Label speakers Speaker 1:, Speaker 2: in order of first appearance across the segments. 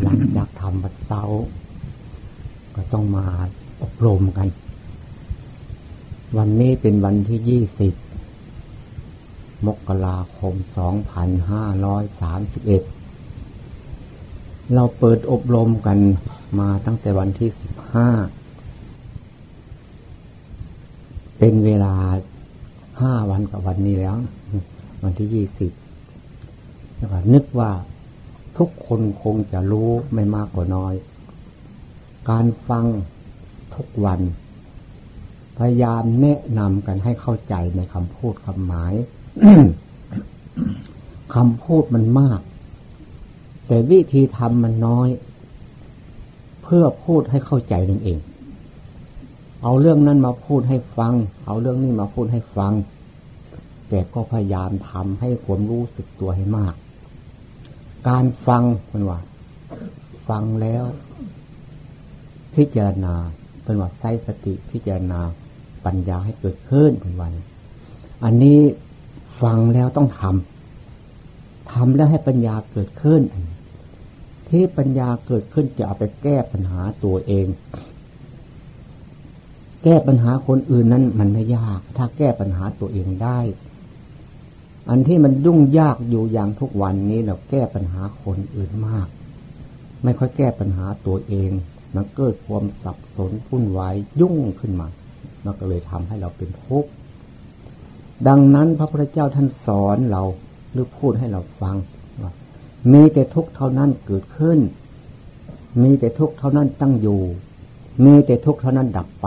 Speaker 1: หลังจากทำบัดเซาก็ต้องมาอบรมกัน วันนี้เป็นวันที่ยี่สิบมกราคมสองพันห้าร้อยสามสิบเอ็ดเราเปิดอบรมกันมาตั้งแต่วันที่สิบห้าเป็นเวลาห้าวันกับวันนี้แล้ว วันที่ยี่สิบแล้วก็นึกว่า ทุกคนคงจะรู้ไม่มากกว่าน้อย การฟังทุกวัน พยายามแนะนำกันให้เข้าใจในคำพูดคำหมายคำพูดมันมาก แต่วิธีทำมันน้อย เพื่อพูดให้เข้าใจนั่นเอง เอาเรื่องนั้นมาพูดให้ฟัง เอาเรื่องนี้มาพูดให้ฟัง แต่ก็พยายามทำให้ผมรู้สึกตัวให้มาก การฟังมันว่า ฟังแล้ว พิจารณาเป็นว่าใช้สติพิจารณาปัญญาให้เกิดขึ้นเป็นวัน อันนี้ฟังแล้วต้องทำทำแล้วให้ปัญญาเกิดขึ้น ที่ปัญญาเกิดขึ้นจะเอาไปแก้ปัญหาตัวเอง แก้ปัญหาคนอื่นนั้นมันไม่ยาก ถ้าแก้ปัญหาตัวเองได้ อันที่มันยุ่งยากอยู่อย่างทุกวันนี้เราแก้ปัญหาคนอื่นมาก ไม่ค่อยแก้ปัญหาตัวเอง มันเกิดความสับสนวุ่นวายยุ่งขึ้นมา มันก็เลยทำให้เราเป็นทุกข์ดังนั้นพระพุทธเจ้าท่านสอนเราหรือพูดให้เราฟังว่ามีแต่ทุกข์เท่านั้นเกิดขึ้น มีแต่ทุกข์เท่านั้นตั้งอยู่ มีแต่ทุกข์เท่านั้นดับไป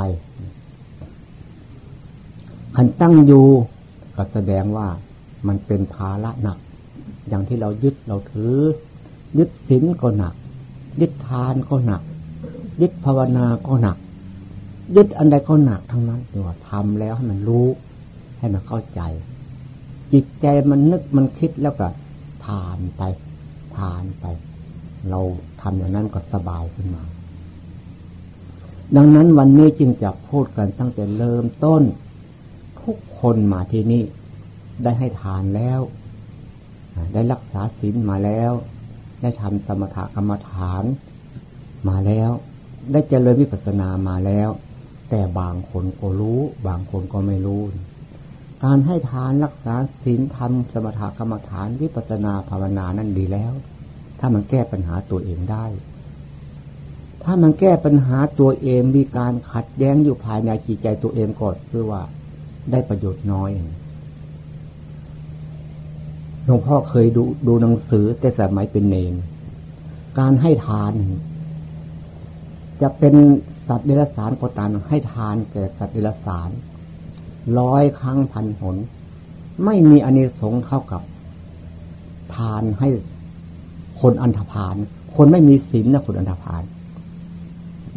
Speaker 1: ขันตั้งอยู่ก็แสดงว่า มันเป็นภาระหนัก อย่างที่เรายึดเราถือ ยึดศีลก็หนัก ยึดทานก็หนัก ยึดภาวนาก็หนัก ยึดอันใดก็หนักทั้งนั้นตัวทำแล้วให้มันรู้ ให้มันเข้าใจ จิตใจมันนึกมันคิดแล้วก็ผ่านไป ผ่านไป เราทำอย่างนั้นก็สบายขึ้นมา ดังนั้นวันนี้จึงจะพูดกันตั้งแต่เริ่มต้น ทุกคนมาที่นี่ ได้ให้ทานแล้ว ได้รักษาศีลมาแล้ว ได้ทำสมถกรรมฐานมาแล้ว ได้เจริญวิปัสสนามาแล้ว แต่บางคนก็รู้ บางคนก็ไม่รู้ การให้ทานรักษาศีลธรรมสมถกรรมฐานวิปัสนาภาวนานั่นดีแล้ว ถ้ามันแก้ปัญหาตัวเองได้ถ้ามันแก้ปัญหาตัวเองมีการขัดแย้งอยู่ภายในจิตใจตัวเองก็คือว่าได้ประโยชน์น้อย หลวงพ่อเคยดูดูหนังสือแต่สมัยเป็นเนน การให้ทาน จะเป็นสัตว์เดรัจฉานก็ตามให้ทานแก่สัตว์เดรัจฉานร้อยครั้งพันหน ไม่มีอเนกสงเท่ากับ ทานให้คนอันธพาลคนไม่มีศีลนะคนอันธพาล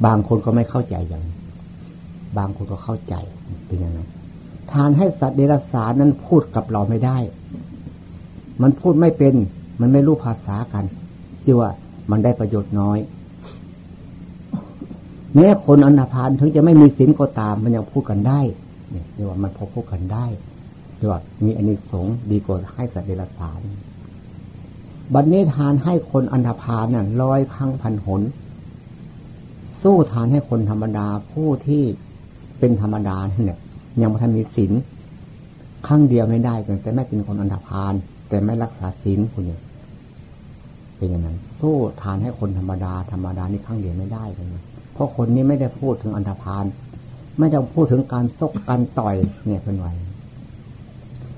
Speaker 1: บางคนก็ไม่เข้าใจอย่าง บางคนก็เข้าใจเป็นอย่างนั้นทานให้สัตว์เดรัจฉานนั้นพูดกับเราไม่ได้ มันพูดไม่เป็น มันไม่รู้ภาษากันที่ว่ามันได้ประโยชน์น้อย แม้คนอันธพาลถึงจะไม่มีศีลก็ตาม มันยังพูดกันได้ เนี่ยเรียกว่ามันพบพบกันได้เรียกว่ามีอนิสงส์ดีกว่าให้สัตว์เดรัจฉานบัดนี้ทานให้คนอันธพาลน่ะร้อยครั้งพันหน สู้ทานให้คนธรรมดาผู้ที่เป็นธรรมดาเนี่ยยังไม่ทันมีศีลครั้งเดียวไม่ได้แต่ไม่เป็นคนอันธพาล แต่ไม่รักษาศีลคุณเนี่ยเป็นอย่างนั้นสู้ทานให้คนธรรมดาธรรมดานี่ครั้งเดียวไม่ได้เลยนะเพราะคนนี้ไม่ได้พูดถึงอันธพาลไม่ต้พูดถึงการซกการต่อยเนี่ยเป็นไว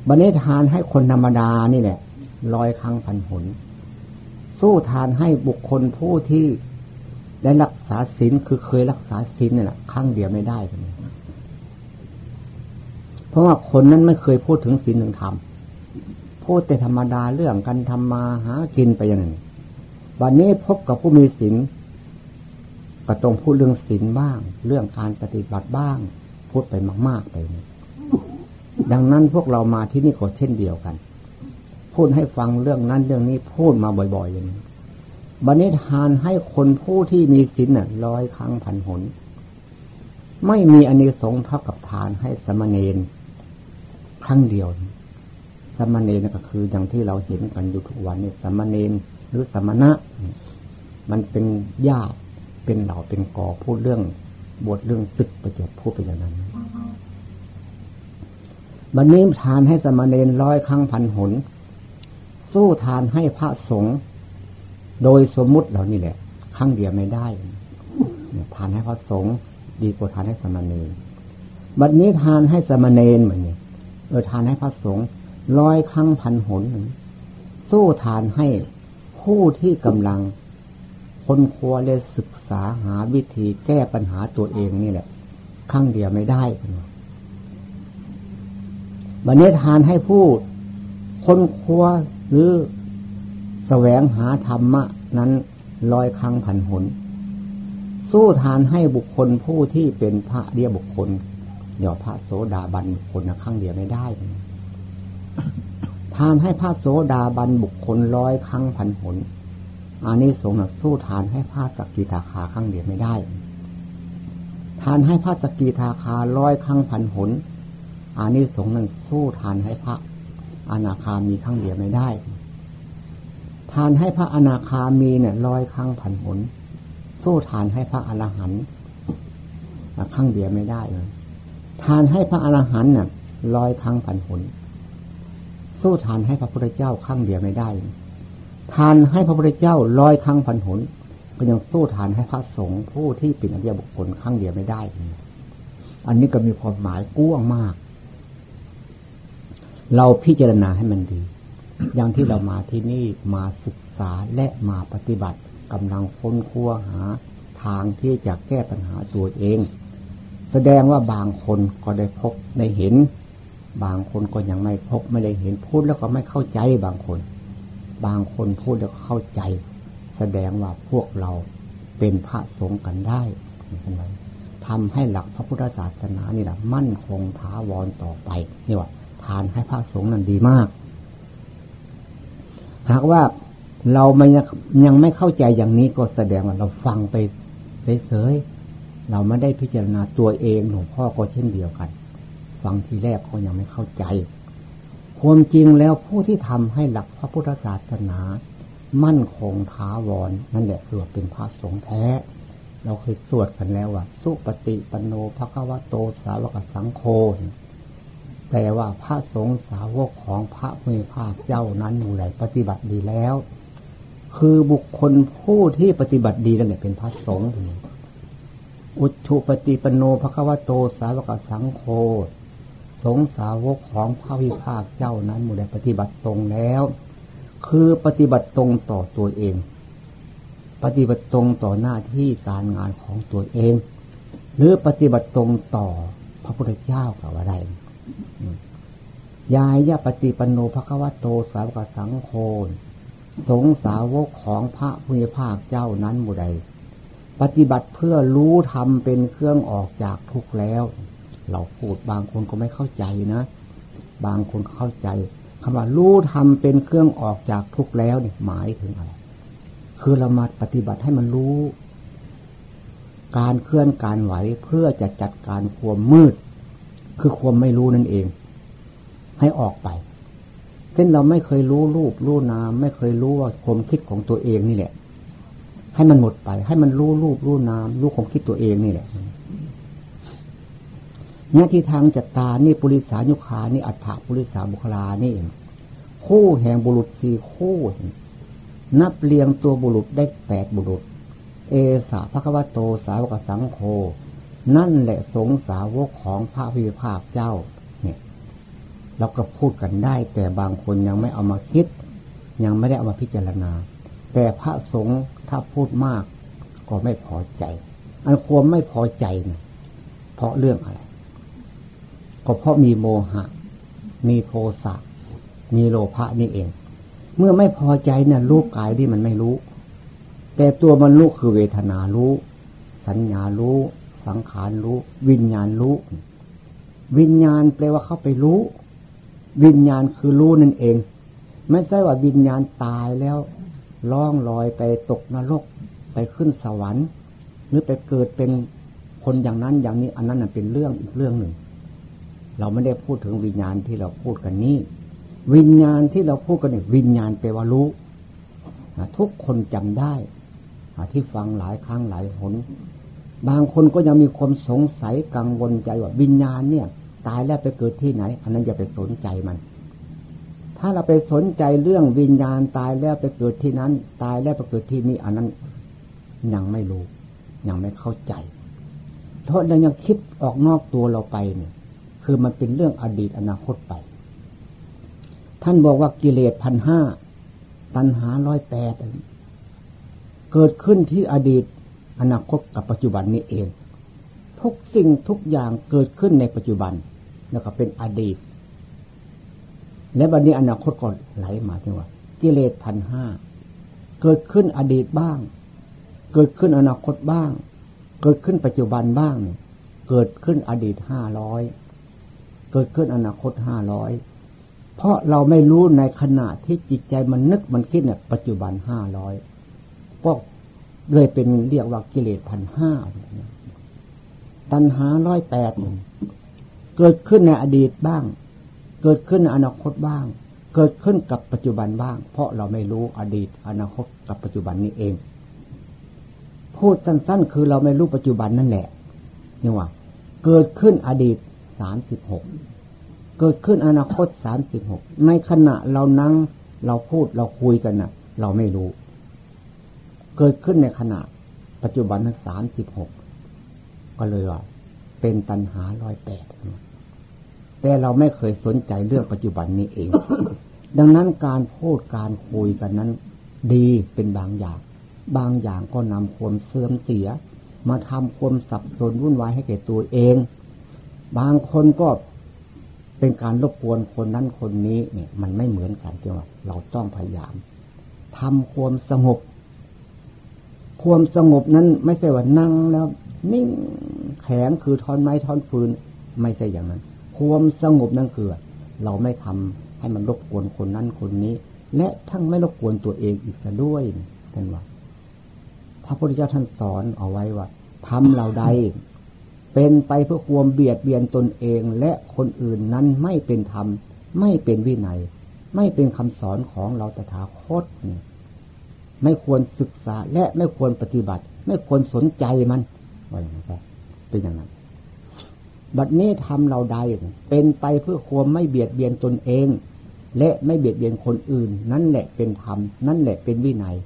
Speaker 1: บันนี้ทานให้คนธรรมดานี่แหละร้อยครั้งพันหน สู้ทานให้บุคคลผู้ที่ได้รักษาศีลคือเคยรักษาศีลเนี่แหละครั้งเดียวไม่ได้กันเพราะว่าคนนั้นไม่เคยพูดถึงศีลหนึ่งธรรม พูดแต่ธรรมดาเรื่องการทำมาหากินไปอย่างนั้นวันนี้พบกับผู้มีศีลก็ต้องพูดเรื่องศีลบ้าง เรื่องการปฏิบัติบ้าง พูดไปมากๆไป ดังนั้นพวกเรามาที่นี่ก็เช่นเดียวกัน พูดให้ฟังเรื่องนั้นเรื่องนี้พูดมาบ่อยๆอย่างนี้บันิทานให้คนผู้ที่มีศีลน่ะร้อยครั้งพันหน ไม่มีอเนกสงเท่ากับทานให้สมณเณรครั้งเดียว สมณเณรก็คืออย่างที่เราเห็นกันอยู่ทุกวันนี่สมณเณรหรือสมณะ มันเป็นญาติเป็นเหล่าเป็นกอพูดเรื่องบทเรื่องศึกประจบพูดไปอย่างนั้นบันนี้ทานให้สมณเณรร้อยครั้งพันหน สู้ทานให้พระสงฆ์โดยสมมุติเหล่านี้แหละ ครั้งเดียวไม่ได้ทานให้พระสงฆ์ดีกว่าทานให้สมณเณรบัดนี้ทานให้สมณเณรเหมือนนี่เออทานให้พระสงฆ์ ร้อยครั้งพันหน สู้ทานให้ผู้ที่กำลังคนครัวเลยศึกษาหาวิธีแก้ปัญหาตัวเองนี่แหละครั้งเดียวไม่ได้บันนี้ทานให้ผู้คนครัวหรือแสวงหาธรรมะ นั้นลอยครั้งพันหน สู้ทานให้บุคคลผู้ที่เป็นพระเดียบุคคลหย่อพระโสดาบันบุคคลนะครั้งเดียวไม่ได้ ทานให้พระโสดาบันบุคคลร้อยครั้งพันหนอันนี้สงฆ์สู้ทานให้พระสกิทาคาครั้งเดียวไม่ได้ ทานให้พระสกิทาคาร้อยครั้งพันหนอันนี้สงฆ์นั้นสู้ทานให้พระอนาคามีครั้งเดียวไม่ได้ ทานให้พระอนาคามีเนี่ยร้อยครั้งพันหนสู้ทานให้พระอรหันต์ครั้งเดียวไม่ได้เลยทานให้พระอรหันต์เนี่ยร้อยครั้งพันหน สู้ทานให้พระพุทธเจ้าครั้งเดียวไม่ได้ ทานให้พระพุทธเจ้าร้อยครั้งพันหนก็ยังสู้ทานให้พระสงฆ์ผู้ที่เป็นอริยบุคคลครั้งเดียวไม่ได้ อันนี้ก็มีความหมายกว้างมาก เราพิจารณาให้มันดี อย่างที่เรามาที่นี่มาศึกษาและมาปฏิบัติกำลังค้นคว้าหาทางที่จะแก้ปัญหาตัวเอง แสดงว่าบางคนก็ได้พบได้เห็น บางคนก็ยังไม่พบไม่ได้เห็นพูดแล้วก็ไม่เข้าใจบางคน บางคนพูดแล้วเข้าใจ แสดงว่าพวกเราเป็นพระสงฆ์กันได้ทำให้หลักพระพุทธศาสนานี่แหละมั่นคงท้าวรต่อไปนี่ว่าทานให้พระสงฆ์นั้นดีมาก หากว่าเราไม่ยังไม่เข้าใจอย่างนี้ก็แสดงว่าเราฟังไปเฉยๆเราไม่ได้พิจารณาตัวเองหลวงพ่อก็เช่นเดียวกัน ฟังทีแรกก็ยังไม่เข้าใจ ความจริงแล้วผู้ที่ทำให้หลักพระพุทธศาสนา มั่นคงท้าวรนั่นแหละคือเป็นพระสงฆ์แท้ เราเคยสวดกันแล้วว่า สุปฏิปโนภควโตสาวกสังโฆแต่ว่าพระสงฆ์สาวกของพระมือภาคเจ้านั้นหมู่ไหนปฏิบัติดีแล้ว คือบุคคลผู้ที่ปฏิบัติดีนั่นแหละเป็นพระสงฆ์อุชุปฏิปโนภควโตสาวกสังโฆ สงสาวกของพระวิภาคเจ้านั้นมูได้ปฏิบัติตรงแล้ว คือปฏิบัติตรงต่อตัวเอง ปฏิบัติตรงต่อหน้าที่การงานของตัวเอง หรือปฏิบัติตรงต่อพระพุทธเจ้ากับว่าได้ยายยะปฏิปโนภควโตสาวกสังโฆสงสาวกของพระพุทธภาคเจ้านั้นบุใดปฏิบัติเพื่อรู้ทำเป็นเครื่องออกจากทุกข์แล้ว เราพูดบางคนก็ไม่เข้าใจนะ บางคนเข้าใจคำว่ารู้ทำเป็นเครื่องออกจากทุกข์แล้วเนี่ยหมายถึงอะไร คือเรามาปฏิบัติให้มันรู้ การเคลื่อนการไหวเพื่อจะจัดการความมืด คือความไม่รู้นั่นเอง ให้ออกไปเช่นเราไม่เคยรู้รูปรู้นาม ไม่เคยรู้ว่าความคิดของตัวเองนี่แหละ ให้มันหมดไป ให้มันรู้รูปรู้นามรู้ความคิดตัวเองนี่แหละ เนี่ยที่ทางจัตตานี่ปุริสายุคานี่อัฏฐปุริสาบุคลานี่ คู่แห่งบุรุษสี่คู่ นับเรียงตัวบุรุษได้แปดบุรุษ เอสาพระควโตสาวกสังโฆนั่นแหละสงสาวกของพระพิภาคเจ้า เนี่ย เราก็พูดกันได้ แต่บางคนยังไม่เอามาคิด ยังไม่ได้เอามาพิจารณา แต่พระสงฆ์ถ้าพูดมาก ก็ไม่พอใจ อันความไม่พอใจเนี่ยเพราะเรื่องอะไร ก็เพราะมีโมหะ มีโทสะ มีโลภะนี่เอง เมื่อไม่พอใจเนี่ยรู้กายที่มันไม่รู้ แต่ตัวมันรู้คือเวทนารู้ สัญญารู้ สังขารรู้ วิญญาณรู้ วิญญาณแปลว่าเข้าไปรู้ วิญญาณคือรู้นั่นเอง ไม่ใช่ว่าวิญญาณตายแล้วล่องลอยไปตกนรกไปขึ้นสวรรค์ หรือไปเกิดเป็นคนอย่างนั้นอย่างนี้อันนั้นเป็นเรื่องอีกเรื่องหนึ่ง เราไม่ได้พูดถึงวิญญาณที่เราพูดกันนี้ วิญญาณที่เราพูดกันเนี่ยวิญญาณแปวารู้ทุกคนจำได้ที่ฟังหลายครั้งหลายหน บางคนก็ยังมีความสงสัยกังวลใจว่าวิญญาณเนี่ย ตายแล้วไปเกิดที่ไหน อันนั้นอย่าไปสนใจมัน ถ้าเราไปสนใจเรื่องวิญญาณตายแล้วไปเกิดที่นั้น ตายแล้วไปเกิดที่นี่ อันนั้นยังไม่รู้ยังไม่เข้าใจ เพราะเรายังคิดออกนอกตัวเราไปเนี่ย คือมันเป็นเรื่องอดีตอนาคตไป ท่านบอกว่ากิเลสพันห้าตัณหาร้อยแปดเกิดขึ้นที่อดีตอนาคตกับปัจจุบันนี้เอง ทุกสิ่งทุกอย่างเกิดขึ้นในปัจจุบัน แล้วก็เป็นอดีต และบันนี้อนาคตก็ไหลมาที่ว่า กิเลสพันห้าเกิดขึ้นอดีตบ้าง เกิดขึ้นอนาคตบ้าง เกิดขึ้นปัจจุบันบ้าง เกิดขึ้นอดีตห้าร้อย เกิดขึ้นอนาคตห้าร้อยเพราะเราไม่รู้ในขณะที่จิตใจมันนึกมันคิดเนี่ยปัจจุบันห้าร้อยก็เลยเป็นเรียกว่ากิเลสพันห้าตัณหาร้อยแปดเกิดขึ้นในอดีตบ้าง เกิดขึ้นในอนาคตบ้าง เกิดขึ้นกับปัจจุบันบ้าง เพราะเราไม่รู้อดีต อนาคตกับปัจจุบันนี้เอง พูดสั้นๆ คือเราไม่รู้ปัจจุบันนั่นแหละนี่ว่า เกิดขึ้นอดีต สามสิบหกเกิดขึ้นอนาคตสามสิบหกในขณะเรานั่งเราพูดเราคุยกันนะ่ะ เราไม่รู้ เกิดขึ้นในขณะ ปัจจุบันทั้งสามสิบหกก็เลยว่า เป็นตัณหาร้อยแปดแต่เราไม่เคยสนใจเรื่องปัจจุบันนี้เอง ดังนั้นการพูดการคุยกันนั้น ดีเป็นบางอย่าง บางอย่างก็นำความเสื่อมเสีย มาทำความสับสนวุ่นวายให้แก่ตัวเอง บางคนก็เป็นการรบกวนคนนั้นคนนี้เนี่ย มันไม่เหมือนกันจังว่าเราต้องพยายามทำความสงบ ความสงบนั้นไม่ใช่ว่านั่งแล้ว นิ่งแข็งคือทอนไม้ทอนฟืน ไม่ใช่อย่างนั้น ความสงบนั่นคือ เราไม่ทำให้มันรบกวนคนนั้นคนนี้ และทั้งไม่รบกวนตัวเองอีกด้วยท่านว่าพระพุทธเจ้าท่านสอนเอาไว้ว่าทำเราใด เป็นไปเพื่อความเบียดเบียนตนเองและคนอื่นนั้นไม่เป็นธรรม ไม่เป็นวินัย ไม่เป็นคำสอนของเราตถาคตไม่ควรศึกษาและไม่ควรปฏิบัติ ไม่ควรสนใจมันว่าอย่างไรเป็นอย่างนั้น บัดนี้ทำเราใดเป็นไปเพื่อความไม่เบียดเบียนตนเอง และไม่เบียดเบียนคนอื่น นั่นแหละเป็นธรรม นั่นแหละเป็นวินัย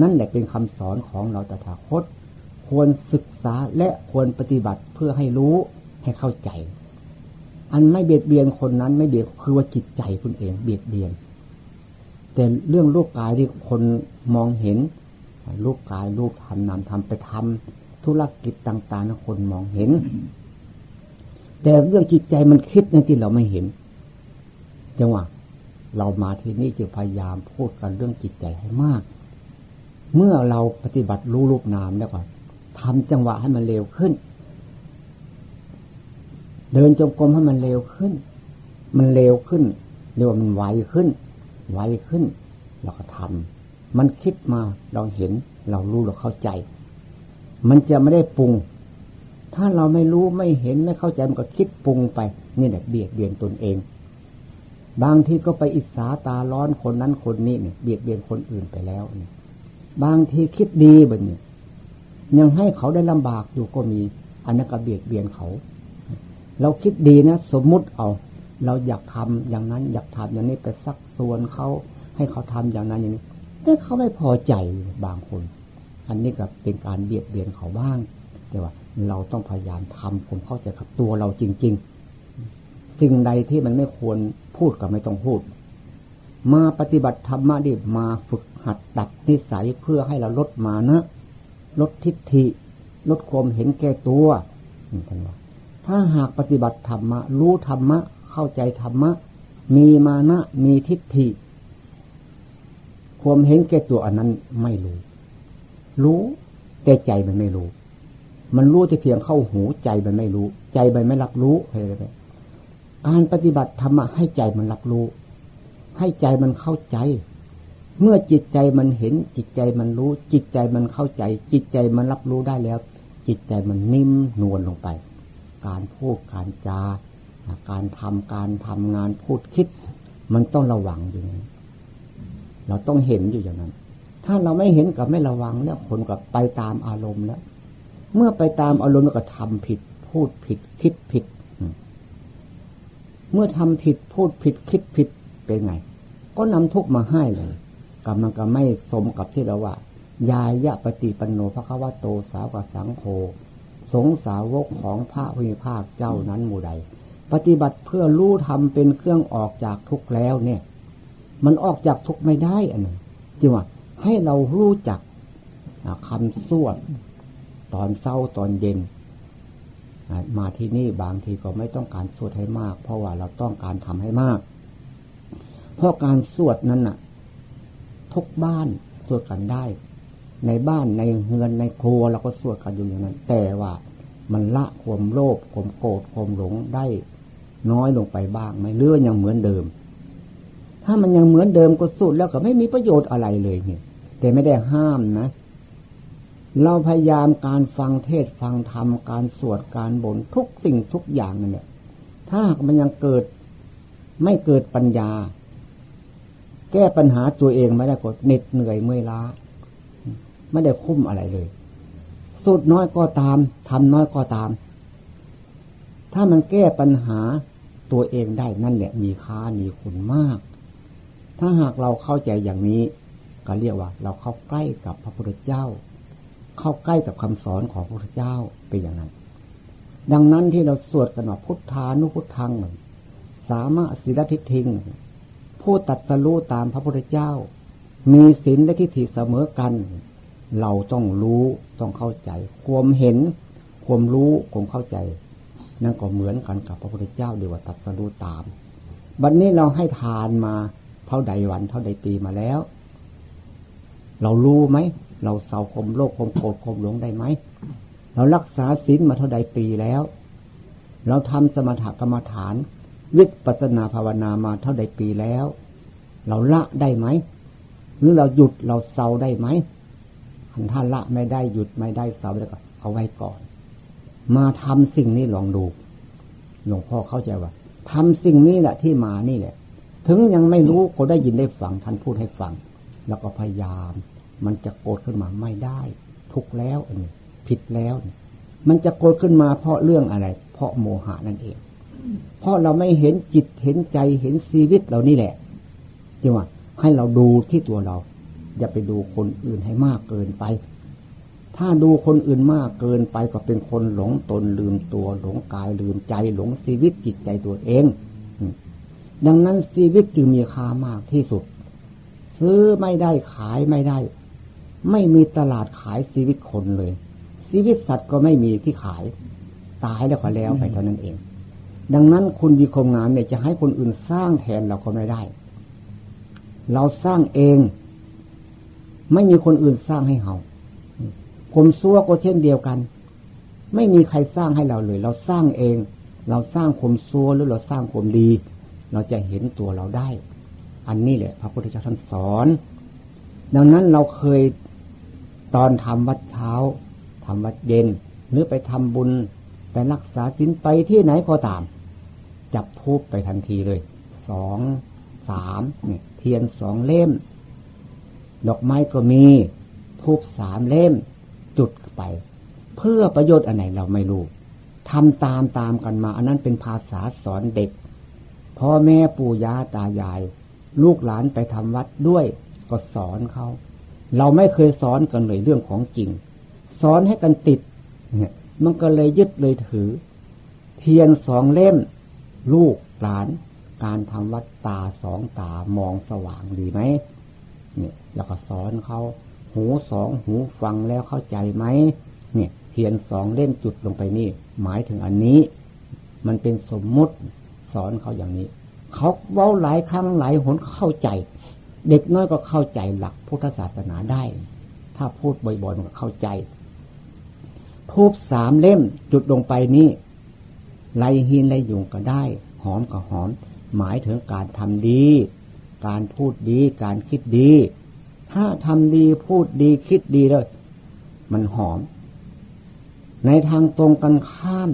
Speaker 1: นั่นแหละเป็นคำสอนของเราตถาคต ควรศึกษาและควรปฏิบัติเพื่อให้รู้ให้เข้าใจ อันไม่เบียดเบียนคนนั้นไม่เบียดคือว่าจิตใจคุณเอง เบียดเบียน แต่เรื่องรูปกายที่คนมองเห็นรูปกายรูปทำนามทำไปทำธุรกิจต่างๆคนมองเห็น แต่เรื่องจิตใจมันคิดในที่เราไม่เห็นจังหวะเรามาที่นี่จึงพยายามพูดกันเรื่องจิตใจให้มาก เมื่อเราปฏิบัติรู้รูปนามแล้วก่อน ทำจังหวะให้มันเร็วขึ้น เดินจงกรมให้มันเร็วขึ้น มันเร็วขึ้นเรียกว่ามันไวขึ้น ไวขึ้น เราก็ทำมันคิดมาเราเห็น เรารู้เราเข้าใจ มันจะไม่ได้ปรุง ถ้าเราไม่รู้ไม่เห็นไม่เข้าใจมันก็คิดปรุงไป นี่แหละเบียดเบียนตนเอง บางทีก็ไปอิจฉาตาร้อนคนนั้นคนนี้เนี่ยเบียดเบียนคนอื่นไปแล้วเนี่ยบางทีคิดดีแบบนี้ ยังให้เขาได้ลำบากอยู่ก็มี อันนั้นก็เบียดเบียนเขา เราคิดดีนะสมมุติเอา เราอยากทำอย่างนั้น อยากทำอย่างนี้ไปซักส่วนเขาให้เขาทำอย่างนั้นอย่างนี้แต่เขาไม่พอใจบางคน อันนี้ก็เป็นการเบียดเบียนเขาบ้าง แต่ว่า เราต้องพยายามทำผมเข้าใจกับตัวเราจริง ๆ สิ่งใดที่มันไม่ควรพูดก็ไม่ต้องพูด มาปฏิบัติธรรมะดิมาฝึกหัดดัดนิสัยเพื่อให้เราลดมานะ ลดทิฏฐิ ลดความเห็นแก่ตัวท่านว่า ถ้าหากปฏิบัติธรรมะ รู้ธรรมะ เข้าใจธรรมะ มีมานะ มีทิฏฐิ ความเห็นแก่ตัวอันนั้นไม่รู้ รู้แต่ใจมันไม่รู้ มันรู้แต่เพียงเข้าหูใจมันไม่รู้ ใจมันไม่รับรู้อะไรไปการปฏิบัติธรรมะให้ใจมันรับรู้ ให้ใจมันเข้าใจ เมื่อจิตใจมันเห็น จิตใจมันรู้ จิตใจมันเข้าใจ จิตใจมันรับรู้ได้แล้ว จิตใจมันนิ่มนวลลงไป การพูดการจาการทำการทำงานพูดคิด มันต้องระวังอยู่นั้นเราต้องเห็นอยู่อย่างนั้น ถ้าเราไม่เห็นกับไม่ระวังแล้วคนกับไปตามอารมณ์แล้ว เมื่อไปตามอารมณ์ก็ทำผิด พูดผิดคิดผิด เมื่อทำผิดพูดผิดคิดผิดเป็นไง ก็นำทุกมาให้เลย กำลังก็ไม่สมกับที่เราว่ายายะปฏิปันโนพระคัมภโตสาวกสังโฆสงสาวกของพระพุทธภาคเจ้านั้นหมู่ใด ปฏิบัติเพื่อรู้ทำเป็นเครื่องออกจากทุกข์แล้วเนี่ย มันออกจากทุกข์ไม่ได้อันนี้จริงว่าให้เรารู้จักคำสวดตอนเศร้าตอนเย็นมาที่นี่บางทีก็ไม่ต้องการสวดให้มาก เพราะว่าเราต้องการทำให้มาก เพราะการสวดนั้นน่ะ ทุกบ้านสวดกันได้ ในบ้านในเฮือนในครัวเราก็สวดกันอยู่อย่างนั้น แต่ว่ามันละความโลภความโกรธความหลงได้น้อยลงไปบ้างไหมเลื่อยังเหมือนเดิม ถ้ามันยังเหมือนเดิมก็สุดแล้วก็ไม่มีประโยชน์อะไรเลยเนี่ย แต่ไม่ได้ห้ามนะ เราพยายามการฟังเทศฟังธรรมการสวดการบ่นทุกสิ่งทุกอย่างนั่นแหละถ้ามันยังเกิดไม่เกิดปัญญา แก้ปัญหาตัวเองไม่ได้กดเหน็ดเหนื่อยเมื่อยล้า ไม่ได้คุ้มอะไรเลย สุดน้อยก็ตามทำน้อยก็ตาม ถ้ามันแก้ปัญหาตัวเองได้นั่นแหละมีค่ามีคุณมาก ถ้าหากเราเข้าใจอย่างนี้ ก็เรียกว่า เราเข้าใกล้กับพระพุทธเจ้า เข้าใกล้กับคำสอนของพระพุทธเจ้าเป็นอย่างนั้น ดังนั้นที่เราสวดกันว่าพุทธานุพุทธังสามารถศีลทิฏฐิง ผู้ตัดสรู้ตามพระพุทธเจ้า มีศีลและทิฏฐิเสมอกัน เราต้องรู้ต้องเข้าใจ ความเห็น ความรู้ความเข้าใจ นั่นก็เหมือนกันกับพระพุทธเจ้าเดียวตัดสรู้ตาม บัดนนี้เราให้ทานมาเท่าใดวันเท่าใดปีมาแล้ว เรารู้ไหม เราเศร้าคมโลกคมโกรธคมหลงได้ไหม เรารักษาศีลมาเท่าใดปีแล้ว เราทำสมถกรรมฐาน วิปัสนาภาวนามาเท่าใดปีแล้ว เราละได้ไหม หรือเราหยุดเราเศร้าได้ไหมถ้าละไม่ได้หยุดไม่ได้เศร้าแล้วก็เอาไว้ก่อน มาทำสิ่งนี้ลองดูหลวงพ่อเข้าใจว่าทำสิ่งนี้แหละที่มานี่แหละ ถึงยังไม่รู้ก็ได้ยินได้ฟังท่านพูดให้ฟัง แล้วก็พยายาม มันจะโกรธขึ้นมาไม่ได้ ทุกแล้วอันนี้ผิดแล้ว มันจะโกรธขึ้นมาเพราะเรื่องอะไร เพราะโมหะนั่นเอง เพราะเราไม่เห็นจิตเห็นใจเห็นชีวิตเรานี่แหละจริงว่าให้เราดูที่ตัวเรา อย่าไปดูคนอื่นให้มากเกินไป ถ้าดูคนอื่นมากเกินไปก็เป็นคนหลงตนลืมตัว หลงกายลืมใจ หลงชีวิตจิตใจตัวเองดังนั้นชีวิตจึงมีค่ามากที่สุด ซื้อไม่ได้ขายไม่ได้ ไม่มีตลาดขายชีวิตคนเลย ชีวิตสัตว์ก็ไม่มีที่ขาย ตายแล้วก็แล้วไปเท่านั้นเอง ดังนั้นคุณดีคมงานเนี่ยจะให้คนอื่นสร้างแทนเราก็ไม่ได้ เราสร้างเอง ไม่มีคนอื่นสร้างให้เราผมซัวก็เช่นเดียวกัน ไม่มีใครสร้างให้เราเลย เราสร้างเอง เราสร้างความซัวหรือเราสร้างความดี เราจะเห็นตัวเราได้ อันนี้แหละ พระพุทธเจ้าท่านสอน ดังนั้นเราเคยตอนทำวัดเช้าทำวัดเย็น หรือไปทำบุญ ไปรักษาศีลไปที่ไหนก็ตาม จับทูบไปทันทีเลย สองสามเนี่ยเทียนสองเล่ม ดอกไม้ก็มี ทูบสามเล่ม จุดไป เพื่อประโยชน์อันไหนเราไม่รู้ทำตามตามกันมา อันนั้นเป็นภาษาสอนเด็กพ่อแม่ปู่ย่าตายาย ลูกหลานไปทำวัดด้วยก็สอนเขา เราไม่เคยสอนกันเลยเรื่องของจริง สอนให้กันติดเนี่ย มันก็เลยยึดเลยถือ เทียนสองเล่ม ลูกหลาน การทำวัดตาสองตามองสว่างดีไหมเนี่ยแล้วก็สอนเขาหูสองหูฟังแล้วเข้าใจไหมเนี่ยเทียนสองเล่มจุดลงไปนี่ หมายถึงอันนี้ มันเป็นสมมุติสอนเขาอย่างนี้ เขาเว้าหลายครั้งหลายหนเข้าใจ เด็กน้อยก็เข้าใจหลักพุทธศาสนาได้ ถ้าพูดบ่อยๆมันก็เข้าใจ ทูบสามเล่มจุดลงไปนี้ไลหินไลยุงก็ได้ หอมก็หอม หมายถึงการทำดี การพูดดี การคิดดี ถ้าทำดีพูดดีคิดดีเลย มันหอม ในทางตรงกันข้าม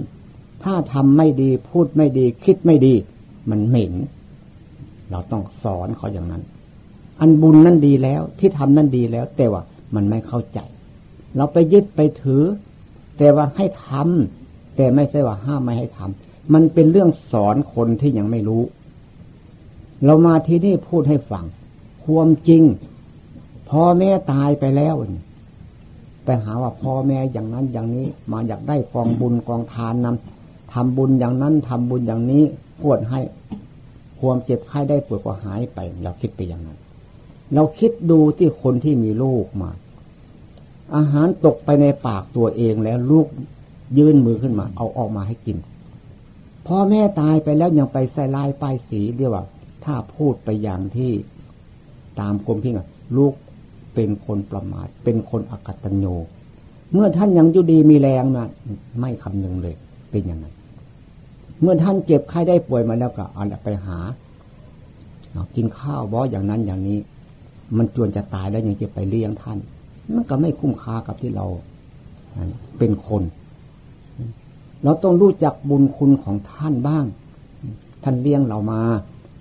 Speaker 1: ถ้าทำไม่ดีพูดไม่ดี คิดไม่ดี มันเหม็น เราต้องสอนเขาอย่างนั้น อันบุญนั่นดีแล้วที่ทำนั่นดีแล้ว แต่ว่ามันไม่เข้าใจ เราไปยึดไปถือ แต่ว่าให้ทำแต่ไม่ใช่ว่าห้ามไม่ให้ทำมันเป็นเรื่องสอนคนที่ยังไม่รู้ เรามาที่นี่พูดให้ฟังความจริงพ่อแม่ตายไปแล้วไปหาว่าพ่อแม่อย่างนั้นอย่างนี้ มาอยากได้กองบุญกองทานนำทำบุญอย่างนั้นทำบุญอย่างนี้พวดให้ความเจ็บไข้ได้ป่วยก็หายไป เราคิดไปอย่างนั้น เราคิดดูที่คนที่มีลูกมา อาหารตกไปในปากตัวเองแล้วลูกยื่นมือขึ้นมา เอาออกมาให้กินพ่อแม่ตายไปแล้วยังไปใส่ลายป้ายสีเรียกว่า ถ้าพูดไปอย่างที่ตามความคิดลูกเป็นคนประมาทเป็นคนอากตัญโญเมื่อท่านยังอยู่ดีมีแรงนะไม่คำนึงเลย เป็นอย่างนั้นเมื่อท่านเจ็บไข้ได้ป่วยมาแล้วก็เอาไปหากินข้าวบออย่างนั้นอย่างนี้ มันจวนจะตายแล้วยังจะไปเลี้ยงท่าน มันก็ไม่คุ้มค่ากับที่เราเป็นคน เราต้องรู้จักบุญคุณของท่านบ้าง ท่านเลี้ยงเรามา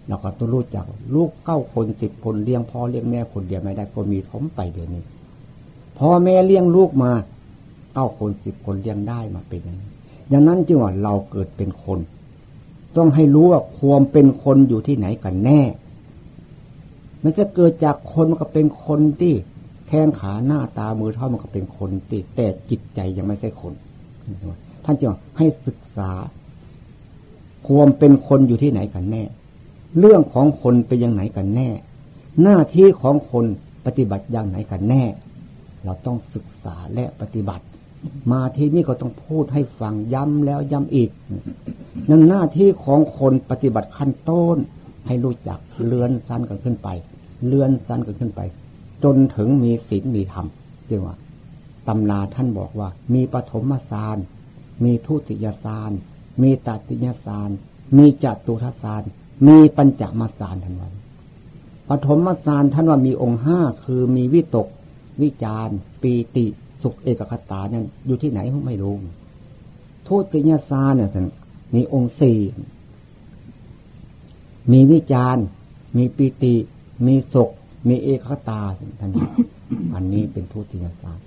Speaker 1: เราก็ต้องรู้จัก ลูกเก้าคนสิบคนเลี้ยงพ่อเลี้ยงแม่คนเดียวไม่ได้ก็มีทมไปเดี๋ยวนี้พ่อแม่เลี้ยงลูกมาเก้าคนสิบคนเลี้ยงได้มาเป็นอย่างนี้อย่างนั้นจึงว่าเราเกิดเป็นคน ต้องให้รู้ว่าความเป็นคนอยู่ที่ไหนกันแน่ ไมันจะเกิดจากคนมันก็เป็นคนที่ แข้งขาหน้าตามือเท้ามันก็เป็นคนที่แต่จิตใจยังไม่ใช่คน ท่านจึงให้ศึกษา ความเป็นคนอยู่ที่ไหนกันแน่ เรื่องของคนเป็นอย่างไหนกันแน่ หน้าที่ของคนปฏิบัติอย่างไหนกันแน่ เราต้องศึกษาและปฏิบัติ มาที่นี่ก็ต้องพูดให้ฟังย้ำแล้วย้ำอีกนั่นหน้าที่ของคนปฏิบัติขั้นต้น ให้รู้จักเลื่อนสั้นกันขึ้นไป เลื่อนสั้นกันขึ้นไป จนถึงมีศีลมีธรรมเรียกว่าตำราท่านบอกว่า มีปฐมสารมีทุติยสารมีตัติยสารมีจตุทัสารมีปัญจมาสารท่านว่าปฐมมาสารท่านว่ามีองค์ห้าคือมีวิตก วิจารปีติสุขเอกคตาเนี่ยอยู่ที่ไหนผมไม่รู้ทุติยสารเนี่ยท่านมีองค์สี่มีวิจารมีปีติ มีสุข มีเอกคตาท่านอันนี้เป็นทุติยสาร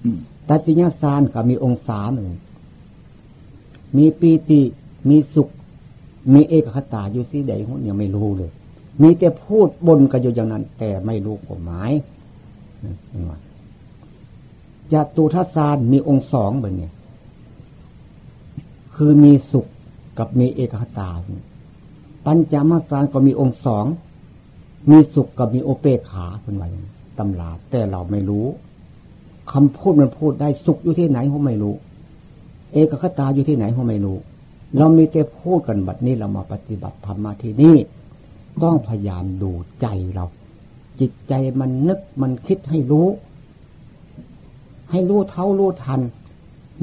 Speaker 1: ตติยสารก็มีองค์สามหนึ่งมีปีติมีสุข มีเอกคตาอยู่ที่ใดหุ่นยังไม่รู้เลย มีแต่พูดบนกันอยู่อย่างนั้น แต่ไม่รู้กฎหมายจะตูทัศานมีองค์สองแบบนี้คือมีสุขกับมีเอกคตาปัญจมาสารก็มีองค์สอง มีสุขกับมีโอเปขาเป็นไงตำราแต่เราไม่รู้คำพูดมันพูดได้สุขอยู่ที่ไหนเขาไม่รู้ เอกคตาอยู่ที่ไหนเขาไม่รู้ เรามีแต่พูดกันบัดนี้เรามาปฏิบัติธรรมมาที่นี่ ต้องพยายามดูใจเรา จิตใจมันนึกมันคิดให้รู้ ให้รู้เท่ารู้ทัน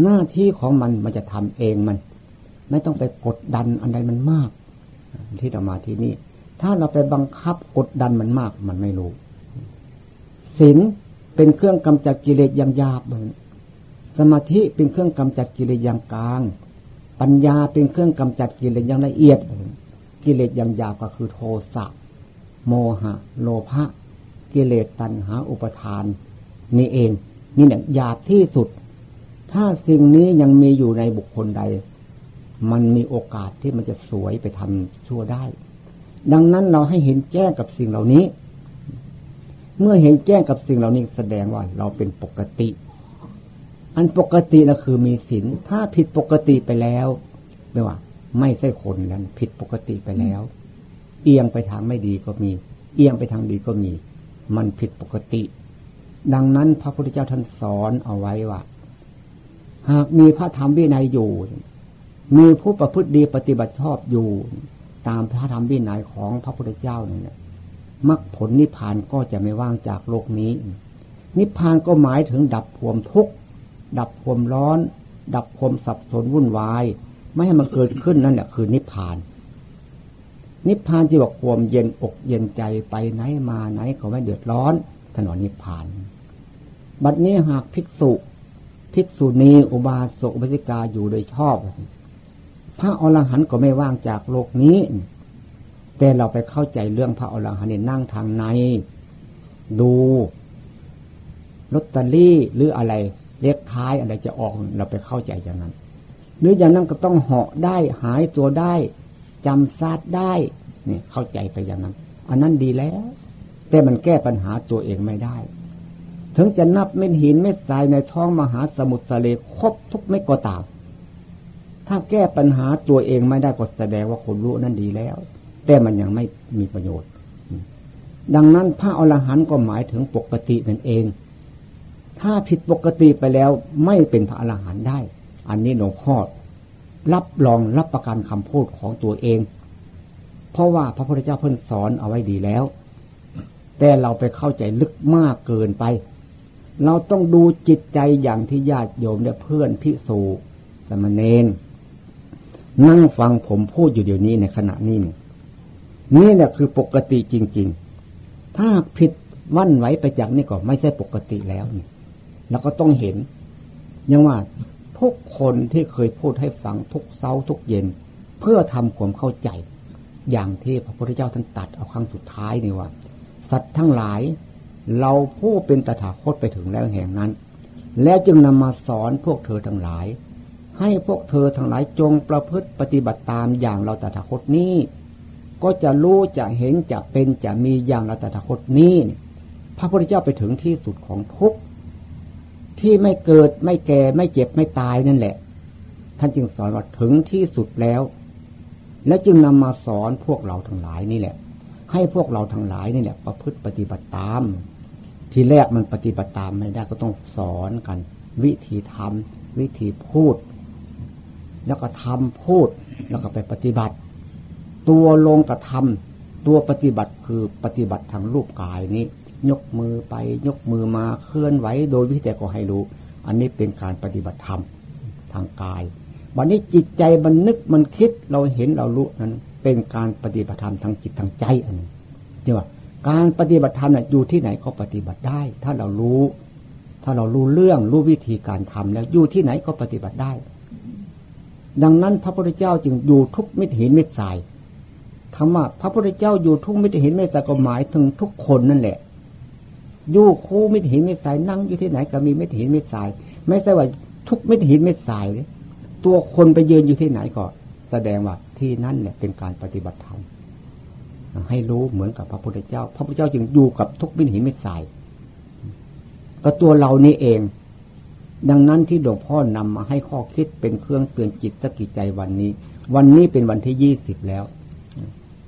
Speaker 1: หน้าที่ของมันมันจะทำเองมัน ไม่ต้องไปกดดันอะไรมันมาก ที่เรามาที่นี่ ถ้าเราไปบังคับกดดันมันมากมันไม่รู้ศีลเป็นเครื่องกำจัดกิเลสอย่างหยาบสมาธิเป็นเครื่องกำจัดกิเลสอย่างกลาง ปัญญาเป็นเครื่องกำจัดกิเลสอย่างละเอียด กิเลสอย่างหยาบก็คือโทสะโมหะ โลภะกิเลสตัณหาอุปทาน นี่เอง นี่เนี่ยหยาบที่สุด ถ้าสิ่งนี้ยังมีอยู่ในบุคคลใด มันมีโอกาสที่มันจะสวยไปทำชั่วได้ ดังนั้นเราให้เห็นแจ้งกับสิ่งเหล่านี้ เมื่อเห็นแจ้งกับสิ่งเหล่านี้แสดงว่า เราเป็นปกติ อันปกตินะคือมีศีลถ้าผิดปกติไปแล้วไม่ว่า ไม่ใช่คนแล้วผิดปกติไปแล้ว เอียงไปทางไม่ดีก็มี เอียงไปทางดีก็มี มันผิดปกติ ดังนั้นพระพุทธเจ้าท่านสอนเอาไว้ว่าหากมีพระธรรมวินัยอยู่ มีผู้ประพฤติดีปฏิบัติชอบอยู่ ตามพระธรรมวินัยของพระพุทธเจ้าเนี่ยมรรคผลนิพพานก็จะไม่ว่างจากโลกนี้ นิพพานก็หมายถึงดับภวมทุกข์ดับความร้อน ดับความสับสนวุ่นวาย ไม่ให้มันเกิดขึ้นนั่นแหละคือนิพพาน นิพพานที่บอกความเย็นอกเย็นใจไปไหนมาไหนเขาไม่เดือดร้อนถนนนิพพาน บัดนี้หากภิกษุ ภิกษุณีอุบาสกอุบาสิกาอยู่โดยชอบ พระอรหันต์ก็ไม่ว่างจากโลกนี้ แต่เราไปเข้าใจเรื่องพระอรหันต์นั่งทางใน ดูลอตเตอรี่หรืออะไรเลขท้ายอะไรจะออกเราไปเข้าใจอย่างนั้น หรืออย่างนั้นก็ต้องเหาะได้หายตัวได้จำซาดได้เนี่ยเข้าใจไปอย่างนั้น อันนั้นดีแล้ว แต่มันแก้ปัญหาตัวเองไม่ได้ ถึงจะนับเม็ดหินเม็ดทรายในท้องมหาสมุทรทะเลครบทุกเม็ดก็ตาม ถ้าแก้ปัญหาตัวเองไม่ได้ก็แสดงว่าคนรู้นั่นดีแล้ว แต่มันยังไม่มีประโยชน์ ดังนั้นพระอรหันต์ก็หมายถึงปกตินั่นเอง ถ้าผิดปกติไปแล้วไม่เป็นพระอรหันต์ได้ อันนี้หลวงพ่อรับรองรับประกันคำพูดของตัวเอง เพราะว่าพระพุทธเจ้าเพิ่นสอนเอาไว้ดีแล้ว แต่เราไปเข้าใจลึกมากเกินไป เราต้องดูจิตใจอย่างที่ญาติโยมและเพื่อนพิสูจสมณเณร นั่งฟังผมพูดอยู่เดี๋ยวนี้ในขณะนี้นี่นี่เนี่ยคือปกติจริง ๆ ถ้าผิดวันไหวไปจากนี่ก็ไม่ใช่ปกติแล้วนี่เราก็ต้องเห็นยังว่าทุกคนที่เคยพูดให้ฟังทุกเช้าทุกเย็น เพื่อทำความเข้าใจ อย่างที่พระพุทธเจ้าท่านตัดเอาครั้งสุดท้ายนี่ว่า สัตว์ทั้งหลาย เราผู้เป็นตถาคตไปถึงแล้วแห่งนั้น แล้วจึงนำมาสอนพวกเธอทั้งหลาย ให้พวกเธอทั้งหลายจงประพฤติปฏิบัติตามอย่างเราตถาคตนี้ ก็จะรู้จะเห็นจะเป็นจะมีอย่างเราตถาคตนี้พระพุทธเจ้าไปถึงที่สุดของทุกที่ไม่เกิดไม่แก่ไม่เจ็บไม่ตายนั่นแหละ ท่านจึงสอนว่าถึงที่สุดแล้ว และจึงนำมาสอนพวกเราทั้งหลายนี่แหละ ให้พวกเราทั้งหลายนี่แหละ ประพฤติปฏิบัติตาม ทีแรกมันปฏิบัติตามไม่ได้ก็ต้องสอนกัน วิธีทำวิธีพูด แล้วก็ทำพูดแล้วก็ไปปฏิบัติ ตัวลงกระทำตัวปฏิบัติคือปฏิบัติทางรูปกายนี้ ยกมือไปยกมือมาเคลื่อนไหวโดยวิธีแต่ก็ให้รู้ อันนี้เป็นการปฏิบัติธรรมทางกายวันนี้จิตใจมันนึกมันคิดเราเห็นเรารู้นั้น เป็นการปฏิบัติธรรมทางจิตทางใจอันนี้นี่ว่า การปฏิบัติธรรมเนี่ยอยู่ที่ไหนก็ปฏิบัติได้ ถ้าเรารู้ ถ้าเรารู้เรื่องรู้วิธีการทำแล้วอยู่ที่ไหนก็ปฏิบัติได้ ดังนั้นพระพุทธเจ้าจึงอยู่ทุกมิตรหินมิตรทรายคำว่าพระพุทธเจ้าอยู่ทุกมิตรหินมิตรทรายก็หมายถึงทุกคนนั่นแหละยู่คู่มิตรหินมิตรทรายนั่งอยู่ที่ไหนก็มีมิตรหินมิตรทราย ไม่ใช่ว่าทุกมิตรหินมิตรทรายเลยตัวคนไปยืนอยู่ที่ไหนก็ แสดงว่าที่นั่นเนี่ยเป็นการปฏิบัติธรรมให้รู้เหมือนกับพระพุทธเจ้า พระพุทธเจ้าจึงอยู่กับทุกมิตรหินมิตรทราย ก็ตัวเรานี่เอง ดังนั้นที่หลวงพ่อนำมาให้ข้อคิดเป็นเครื่องเตือนจิตตะกิจใจวันนี้ วันนี้เป็นวันที่ยี่สิบแล้ว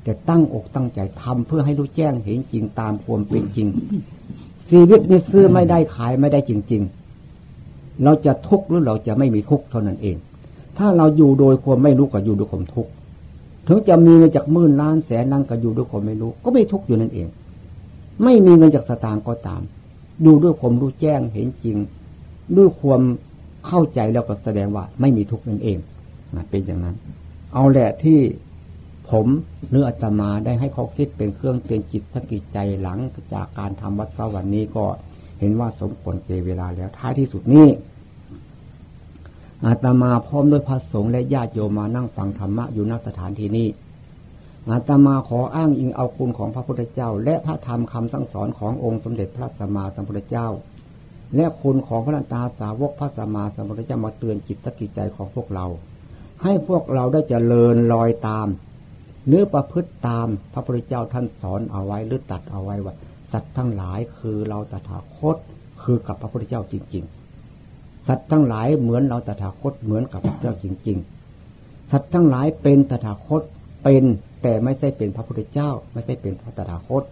Speaker 1: แต่ตั้งอกตั้งใจทำเพื่อให้รู้แจ้งเห็นจริงตามความเป็นจริง ชีวิตนี้ซื้อไม่ได้ขายไม่ได้จริง ๆ เราจะทุกข์หรือเราจะไม่มีทุกข์เท่านั้นเอง ถ้าเราอยู่โดยความไม่รู้ก็อยู่ด้วยความทุกข์ถึงจะมีเงินจากหมื่นล้านแสนล้านก็อยู่ด้วยความไม่รู้ ก็ไม่ทุกข์อยู่นั่นเอง ไม่มีเงินจากสตางค์ก็ตาม ดูด้วยความรู้แจ้งเห็นจริง ด้วยความเข้าใจแล้วก็แสดงว่าไม่มีทุกข์นั่นเองเป็นอย่างนั้น เอาแหละที่ผมเนื้ออาตมาได้ให้เขาคิดเป็นเครื่องเตือนจิตสกิจใจหลังจากการทำวัดเช้าวันนี้ก็เห็นว่าสมควรเกเวลาแล้วท้ายที่สุดนี้อาตมาพร้อมด้วยพระสงฆ์และญาติโยมมานั่งฟังธรรมะอยู่ณสถานที่นี้อาตมาขออ้างอิงเอาคุณของพระพุทธเจ้า และพระธรรมคำสั่งสอนขององค์สมเด็จพระสัมมาสัมพุทธเจ้า และคุณของพระตาสาวกพระสัมมาสัมพุทธเจ้ามาเตือนจิตตะกิจใจของพวกเรา ให้พวกเราได้เจริญลอยตามเนื้อประพฤติตามพระพุทธเจ้าท่านสอนเอาไว้หรือตัดเอาไว้ว่าสัตว์ทั้งหลายคือเราตถาคตคือกับพระพุทธเจ้าจริง ๆ สัตว์ทั้งหลายเหมือนเราตถาคตเหมือนกับพระพุทธเจ้าจริง ๆ สัตว์ทั้งหลายเป็นตถาคตเป็นแต่ไม่ใช่เป็นพระพุทธเจ้า ไม่ใช่เป็นพระตถาคต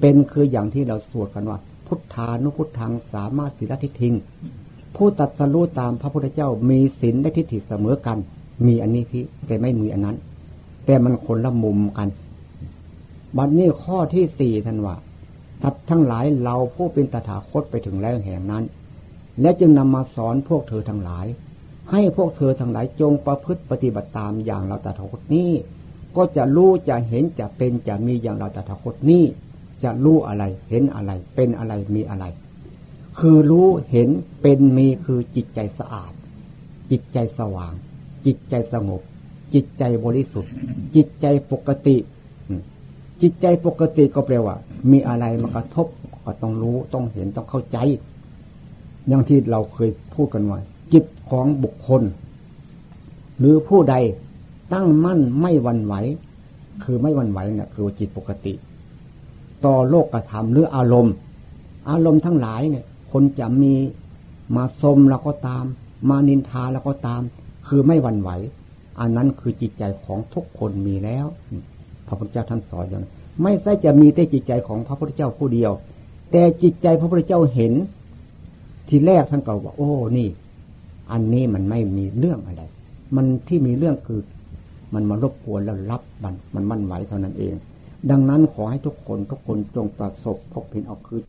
Speaker 1: เป็นคืออย่างที่เราสวดกันว่า พุทธานุพุทธังสามารถสิรทิทิง ผู้ตัดสรู้ตามพระพุทธเจ้ามีศีลและทิฏฐิเสมอกัน มีอันนี้ที่แต่ไม่มีอันนั้น แต่มันคนละมุมกัน บัดนนี้ข้อที่สี่ท่านว่าสัตว์ทั้งหลายเราผู้เป็นตถาคตไปถึงแล้วแห่งนั้น และจึงนำมาสอนพวกเธอทั้งหลาย ให้พวกเธอทั้งหลายจงประพฤติปฏิบัติตามอย่างเราตถาคตนี้ ก็จะรู้จะเห็นจะเป็นจะมีอย่างเราตถาคตนี้ จะรู้อะไร เห็นอะไร เป็นอะไรมีอะไร คือรู้เห็นเป็นมีคือจิตใจสะอาด จิตใจสว่าง จิตใจสงบ จิตใจบริสุทธิ์ จิตใจปกติ จิตใจปกติก็แปลว่า มีอะไรมากระทบก็ต้องรู้ต้องเห็นต้องเข้าใจ อย่างที่เราเคยพูดกันว่าจิตของบุคคล หรือผู้ใดตั้งมั่นไม่วันไหว คือไม่วันไหวนี่ยคือจิตปกติ ต่อโลกกระทำหรืออารมณ์ อารมณ์ทั้งหลายเนี่ย คนจะมีมาสมแล้วก็ตาม มานินทาแล้วก็ตาม คือไม่วันไหว อันนั้นคือจิตใจของทุกคนมีแล้วพระพุทธเจ้าท่านสอนอย่างไม่ใช่จะมีแต่จิตใจของพระพุทธเจ้าผู้เดียว แต่จิตใจพระพุทธเจ้าเห็น ทีแรกท่านก็ว่า โอ้นี่ อันนี้มันไม่มีเรื่องอะไร มันที่มีเรื่องคือ มันมารบกวนแล้วรับมันมันมั่นไหวเท่านั้นเอง ดังนั้นขอให้ทุกคนทุกคนจงประสบพบเห็นเอาคือ